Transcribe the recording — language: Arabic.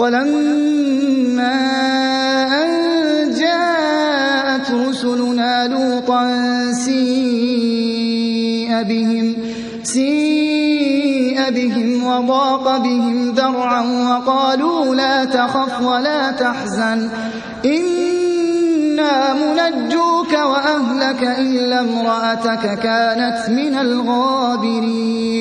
ولما أن جاءت رسلنا لوطا سيء بهم, سيء بهم وضاق بهم ذرعا وقالوا لا تخف ولا تحزن إنا منجوك وأهلك إلا امرأتك كانت من الغابرين.